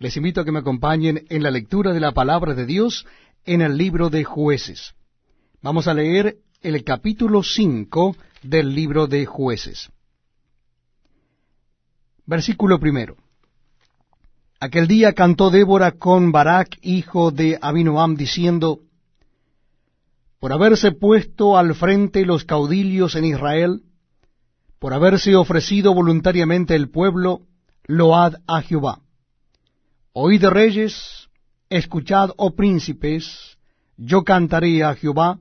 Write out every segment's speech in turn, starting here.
Les invito a que me acompañen en la lectura de la palabra de Dios en el libro de jueces. Vamos a leer el capítulo 5 del libro de jueces. Versículo primero. Aquel día cantó Débora con Barak, hijo de Abinoam, diciendo, Por haberse puesto al frente los caudillos en Israel, por haberse ofrecido voluntariamente el pueblo, load a Jehová. Oíd reyes, escuchad, oh príncipes, yo cantaré a Jehová,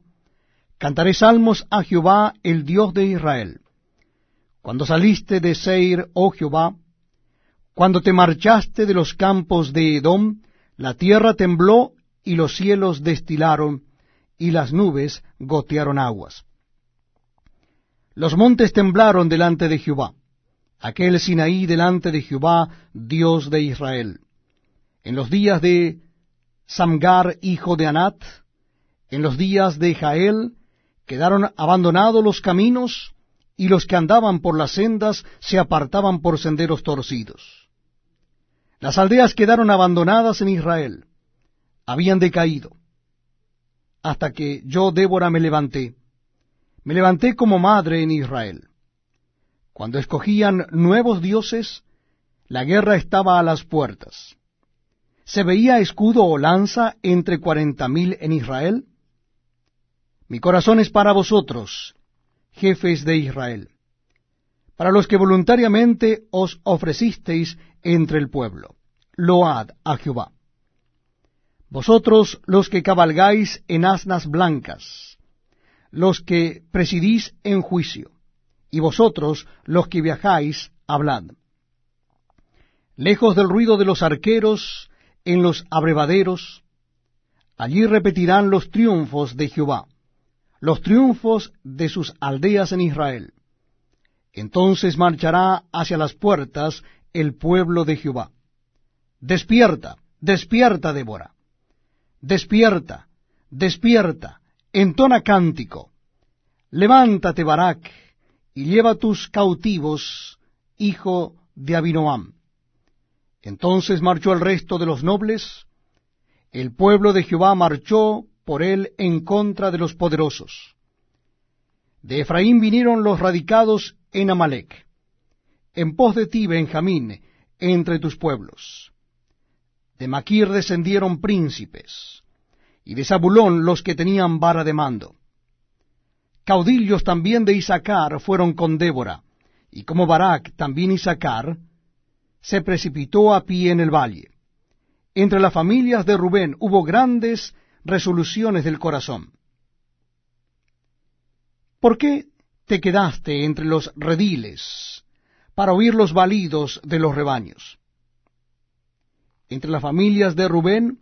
cantaré salmos a Jehová, el Dios de Israel. Cuando saliste de Seir, oh Jehová, cuando te marchaste de los campos de Edom, la tierra tembló y los cielos destilaron, y las nubes gotearon aguas. Los montes temblaron delante de Jehová, aquel Sinaí delante de Jehová, Dios de Israel en los días de Samgar, hijo de Anat, en los días de Jael, quedaron abandonados los caminos, y los que andaban por las sendas se apartaban por senderos torcidos. Las aldeas quedaron abandonadas en Israel, habían decaído, hasta que yo, Débora, me levanté. Me levanté como madre en Israel. Cuando escogían nuevos dioses, la guerra estaba a las puertas. ¿Se veía escudo o lanza entre cuarenta mil en Israel? Mi corazón es para vosotros, jefes de Israel, para los que voluntariamente os ofrecisteis entre el pueblo. Load a Jehová. Vosotros los que cabalgáis en asnas blancas, los que presidís en juicio, y vosotros los que viajáis, hablad. Lejos del ruido de los arqueros en los abrevaderos, allí repetirán los triunfos de Jehová, los triunfos de sus aldeas en Israel. Entonces marchará hacia las puertas el pueblo de Jehová. Despierta, despierta, Débora. Despierta, despierta, entona cántico. Levántate, Barak, y lleva tus cautivos, hijo de Abinoam. Entonces marchó el resto de los nobles, el pueblo de Jehová marchó por él en contra de los poderosos. De Efraín vinieron los radicados en Amalek, en pos de ti, Benjamín, entre tus pueblos. De Maquir descendieron príncipes, y de Zabulón los que tenían vara de mando. Caudillos también de Isaacar fueron con Débora, y como Barak también Isaacar, se precipitó a pie en el valle. Entre las familias de Rubén hubo grandes resoluciones del corazón. ¿Por qué te quedaste entre los rediles para oír los balidos de los rebaños? Entre las familias de Rubén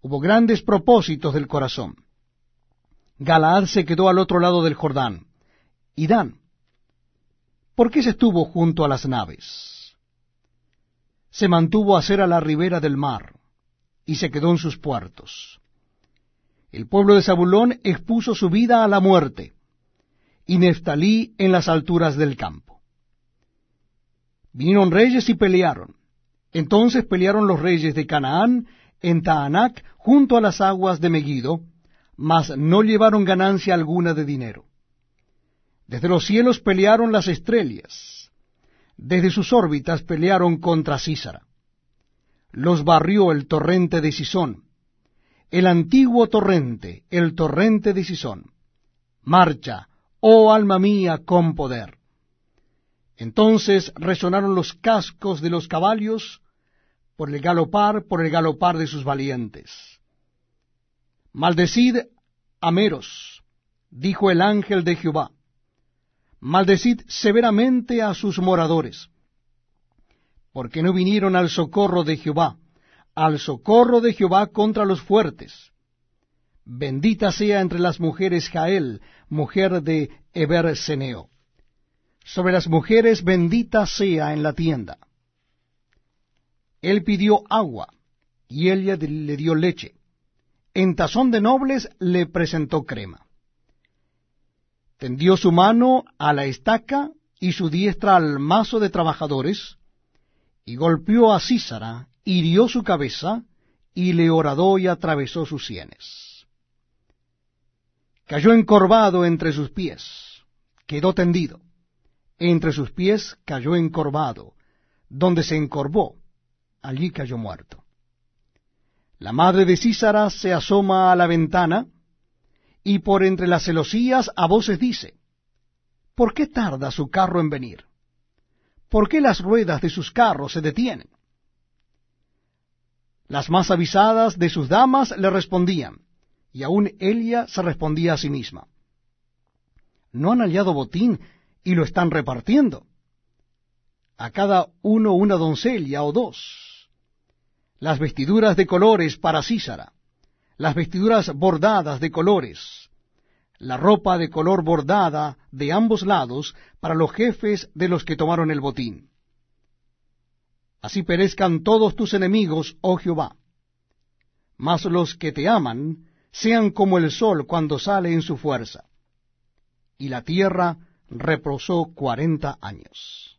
hubo grandes propósitos del corazón. Galaad se quedó al otro lado del Jordán. Y Dan, ¿por qué se estuvo junto a las naves? Se mantuvo a ser a la ribera del mar, y se quedó en sus puertos. El pueblo de Zabulón expuso su vida a la muerte, y Neftalí en las alturas del campo. Vinieron reyes y pelearon. Entonces pelearon los reyes de Canaán en Taanac junto a las aguas de Megiddo, mas no llevaron ganancia alguna de dinero. Desde los cielos pelearon las estrellas, desde sus órbitas pelearon contra Císara. Los barrió el torrente de Sisón, el antiguo torrente, el torrente de Sisón. Marcha, oh alma mía, con poder. Entonces resonaron los cascos de los caballos por el galopar, por el galopar de sus valientes. Maldecid a Meros, dijo el ángel de Jehová maldecid severamente a sus moradores, porque no vinieron al socorro de Jehová, al socorro de Jehová contra los fuertes. Bendita sea entre las mujeres Jael, mujer de Eberseneo. Sobre las mujeres bendita sea en la tienda. Él pidió agua, y ella le dio leche. En tazón de nobles le presentó crema tendió su mano a la estaca y su diestra al mazo de trabajadores, y golpeó a Císara hirió su cabeza, y le horadó y atravesó sus sienes. Cayó encorvado entre sus pies, quedó tendido. Entre sus pies cayó encorvado, donde se encorvó, allí cayó muerto. La madre de Císara se asoma a la ventana, y por entre las celosías a voces dice, ¿Por qué tarda su carro en venir? ¿Por qué las ruedas de sus carros se detienen? Las más avisadas de sus damas le respondían, y aun ella se respondía a sí misma. No han hallado botín y lo están repartiendo. A cada uno una doncella o dos. Las vestiduras de colores para Císara, las vestiduras bordadas de colores, la ropa de color bordada de ambos lados para los jefes de los que tomaron el botín así perezcan todos tus enemigos, oh Jehová. Mas los que te aman sean como el sol cuando sale en su fuerza. Y la tierra reposó cuarenta años.